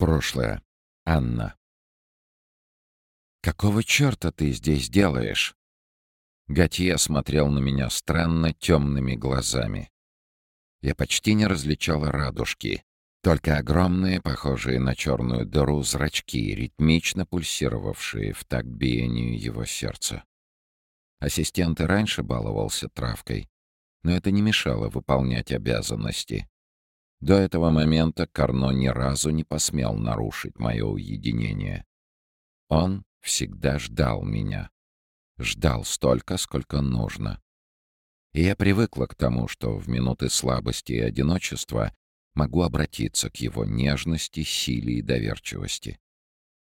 Прошлое. Анна. «Какого черта ты здесь делаешь?» Готье смотрел на меня странно темными глазами. Я почти не различала радужки, только огромные, похожие на черную дыру, зрачки, ритмично пульсировавшие в такт биению его сердца. Ассистент и раньше баловался травкой, но это не мешало выполнять обязанности. До этого момента Карно ни разу не посмел нарушить мое уединение. Он всегда ждал меня. Ждал столько, сколько нужно. И я привыкла к тому, что в минуты слабости и одиночества могу обратиться к его нежности, силе и доверчивости.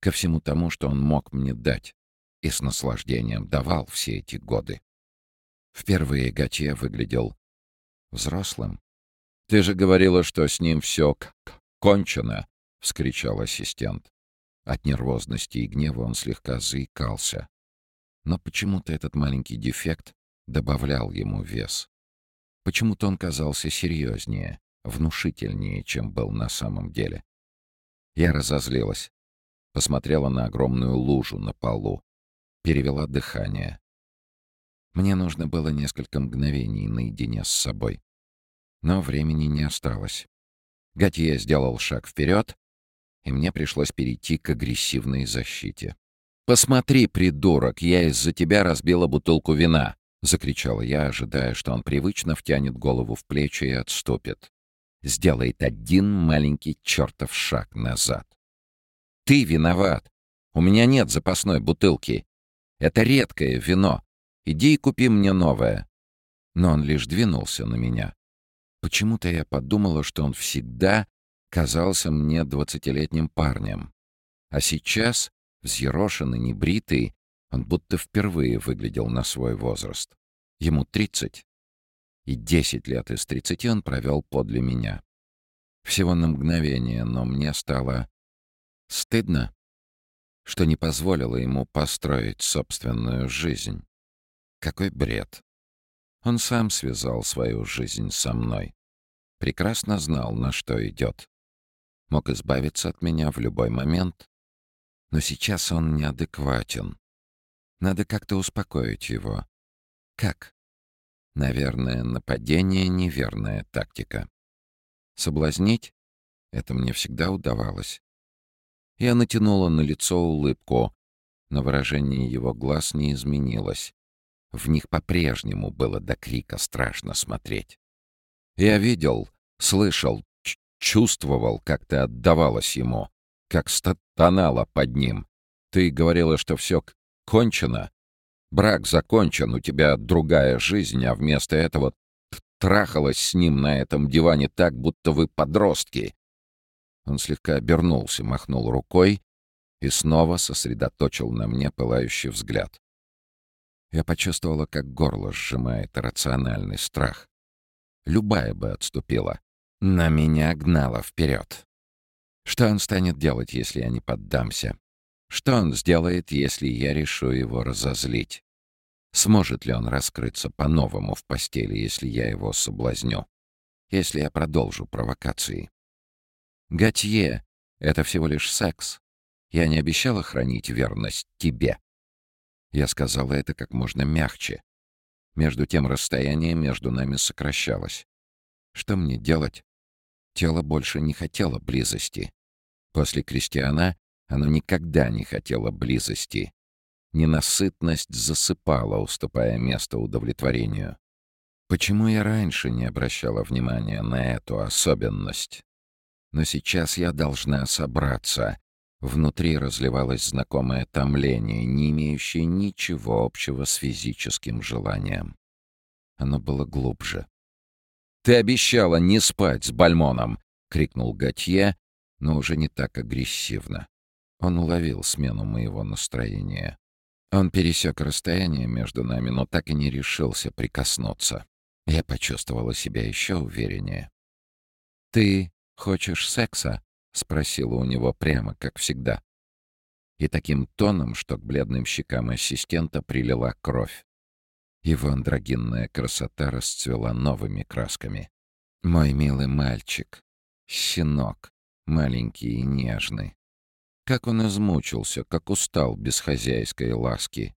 Ко всему тому, что он мог мне дать, и с наслаждением давал все эти годы. Впервые Готье выглядел взрослым, «Ты же говорила, что с ним все кончено!» — вскричал ассистент. От нервозности и гнева он слегка заикался. Но почему-то этот маленький дефект добавлял ему вес. Почему-то он казался серьезнее, внушительнее, чем был на самом деле. Я разозлилась. Посмотрела на огромную лужу на полу. Перевела дыхание. Мне нужно было несколько мгновений наедине с собой но времени не осталось. Готье сделал шаг вперед, и мне пришлось перейти к агрессивной защите. «Посмотри, придурок, я из-за тебя разбила бутылку вина!» — закричала я, ожидая, что он привычно втянет голову в плечи и отступит. Сделает один маленький чертов шаг назад. «Ты виноват! У меня нет запасной бутылки. Это редкое вино. Иди и купи мне новое». Но он лишь двинулся на меня, Почему-то я подумала, что он всегда казался мне двадцатилетним парнем. А сейчас, взъерошенный, небритый, он будто впервые выглядел на свой возраст. Ему тридцать. И десять лет из тридцати он провел подле меня. Всего на мгновение, но мне стало стыдно, что не позволило ему построить собственную жизнь. Какой бред. Он сам связал свою жизнь со мной. Прекрасно знал, на что идет. Мог избавиться от меня в любой момент. Но сейчас он неадекватен. Надо как-то успокоить его. Как? Наверное, нападение — неверная тактика. Соблазнить? Это мне всегда удавалось. Я натянула на лицо улыбку, но выражение его глаз не изменилось. В них по-прежнему было до крика страшно смотреть. Я видел, слышал, чувствовал, как ты отдавалась ему, как стонала под ним. Ты говорила, что все кончено. Брак закончен, у тебя другая жизнь, а вместо этого трахалась с ним на этом диване так, будто вы подростки. Он слегка обернулся, махнул рукой и снова сосредоточил на мне пылающий взгляд. Я почувствовала, как горло сжимает рациональный страх. Любая бы отступила. На меня гнала вперед. Что он станет делать, если я не поддамся? Что он сделает, если я решу его разозлить? Сможет ли он раскрыться по-новому в постели, если я его соблазню? Если я продолжу провокации? Готье — это всего лишь секс. Я не обещала хранить верность тебе. Я сказала это как можно мягче. Между тем расстояние между нами сокращалось. Что мне делать? Тело больше не хотело близости. После крестьяна оно никогда не хотело близости. Ненасытность засыпала, уступая место удовлетворению. Почему я раньше не обращала внимания на эту особенность? Но сейчас я должна собраться Внутри разливалось знакомое томление, не имеющее ничего общего с физическим желанием. Оно было глубже. «Ты обещала не спать с Бальмоном!» — крикнул Готье, но уже не так агрессивно. Он уловил смену моего настроения. Он пересек расстояние между нами, но так и не решился прикоснуться. Я почувствовала себя еще увереннее. «Ты хочешь секса?» — спросила у него прямо, как всегда. И таким тоном, что к бледным щекам ассистента прилила кровь. Его андрогинная красота расцвела новыми красками. «Мой милый мальчик, щенок, маленький и нежный. Как он измучился, как устал без хозяйской ласки.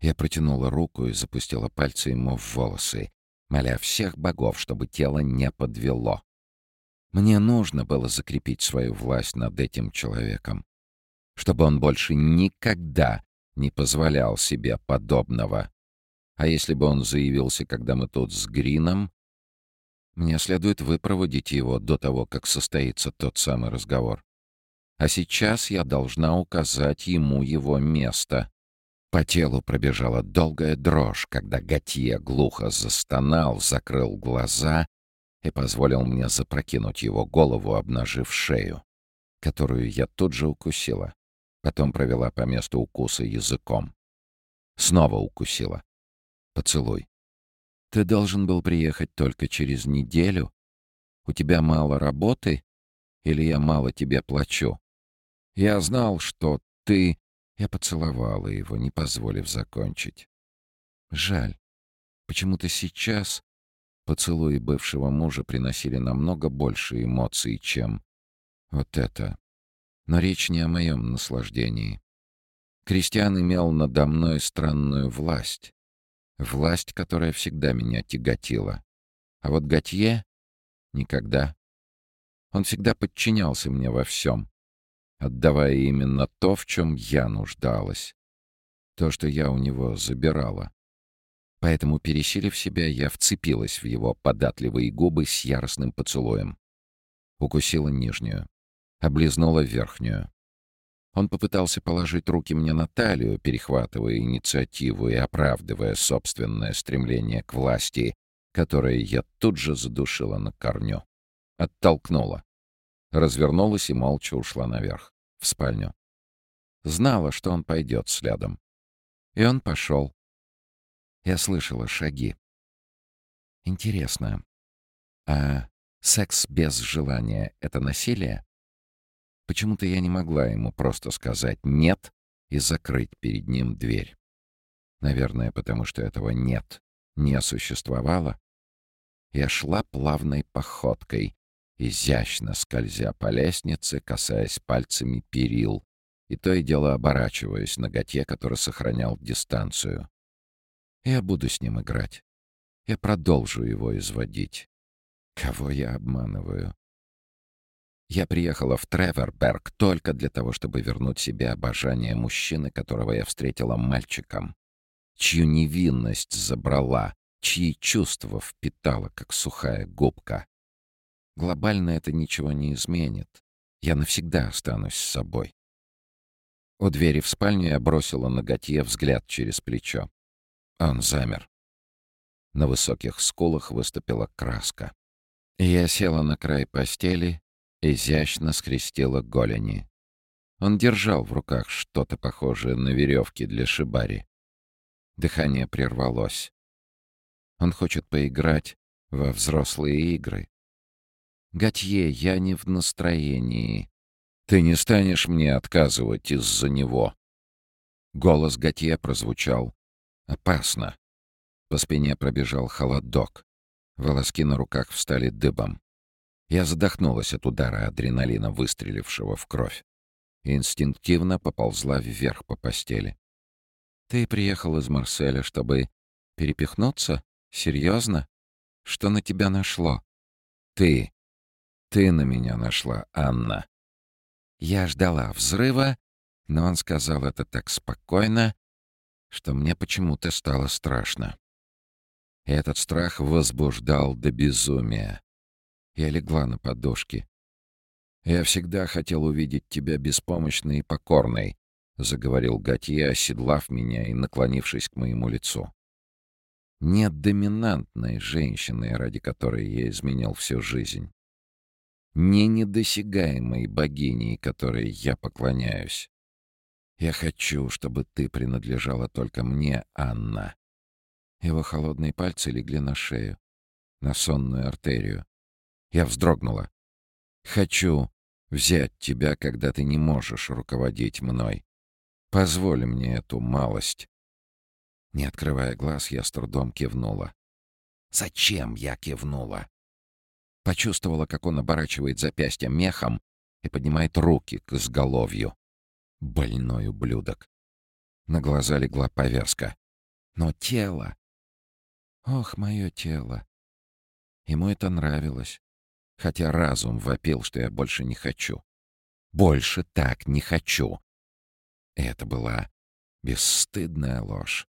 Я протянула руку и запустила пальцы ему в волосы, моля всех богов, чтобы тело не подвело. Мне нужно было закрепить свою власть над этим человеком, чтобы он больше никогда не позволял себе подобного. А если бы он заявился, когда мы тут с Грином, мне следует выпроводить его до того, как состоится тот самый разговор. А сейчас я должна указать ему его место. По телу пробежала долгая дрожь, когда Готье глухо застонал, закрыл глаза и позволил мне запрокинуть его голову, обнажив шею, которую я тут же укусила. Потом провела по месту укуса языком. Снова укусила. Поцелуй. Ты должен был приехать только через неделю. У тебя мало работы? Или я мало тебе плачу? Я знал, что ты... Я поцеловала его, не позволив закончить. Жаль. Почему-то сейчас поцелуи бывшего мужа приносили намного больше эмоций, чем вот это. Но речь не о моем наслаждении. Кристиан имел надо мной странную власть. Власть, которая всегда меня тяготила. А вот Готье — никогда. Он всегда подчинялся мне во всем, отдавая именно то, в чем я нуждалась. То, что я у него забирала. Поэтому, пересилив себя, я вцепилась в его податливые губы с яростным поцелуем. Укусила нижнюю, облизнула верхнюю. Он попытался положить руки мне на талию, перехватывая инициативу и оправдывая собственное стремление к власти, которое я тут же задушила на корню. Оттолкнула. Развернулась и молча ушла наверх, в спальню. Знала, что он пойдет следом. И он пошел. Я слышала шаги. Интересно, а секс без желания — это насилие? Почему-то я не могла ему просто сказать «нет» и закрыть перед ним дверь. Наверное, потому что этого «нет» не существовало. Я шла плавной походкой, изящно скользя по лестнице, касаясь пальцами перил, и то и дело оборачиваясь на Готье, который сохранял дистанцию. Я буду с ним играть. Я продолжу его изводить. Кого я обманываю? Я приехала в Треверберг только для того, чтобы вернуть себе обожание мужчины, которого я встретила мальчиком, чью невинность забрала, чьи чувства впитала, как сухая губка. Глобально это ничего не изменит. Я навсегда останусь с собой. У двери в спальню я бросила на Готье взгляд через плечо. Он замер. На высоких скулах выступила краска. Я села на край постели изящно скрестила голени. Он держал в руках что-то похожее на веревки для шибари. Дыхание прервалось. Он хочет поиграть во взрослые игры. «Готье, я не в настроении. Ты не станешь мне отказывать из-за него». Голос Готье прозвучал. «Опасно». По спине пробежал холодок. Волоски на руках встали дыбом. Я задохнулась от удара адреналина, выстрелившего в кровь. И инстинктивно поползла вверх по постели. «Ты приехал из Марселя, чтобы перепихнуться? Серьезно? Что на тебя нашло?» «Ты. Ты на меня нашла, Анна». Я ждала взрыва, но он сказал это так спокойно, что мне почему-то стало страшно. Этот страх возбуждал до безумия. Я легла на подушки. «Я всегда хотел увидеть тебя беспомощной и покорной», — заговорил Готье, оседлав меня и наклонившись к моему лицу. «Нет доминантной женщины, ради которой я изменял всю жизнь. Не недосягаемой богиней, которой я поклоняюсь. Я хочу, чтобы ты принадлежала только мне, Анна». Его холодные пальцы легли на шею, на сонную артерию. Я вздрогнула. «Хочу взять тебя, когда ты не можешь руководить мной. Позволь мне эту малость». Не открывая глаз, я с трудом кивнула. «Зачем я кивнула?» Почувствовала, как он оборачивает запястье мехом, и поднимает руки к изголовью. Больной ублюдок. На глаза легла повязка. Но тело... Ох, мое тело. Ему это нравилось. Хотя разум вопил, что я больше не хочу. Больше так не хочу. Это была бесстыдная ложь.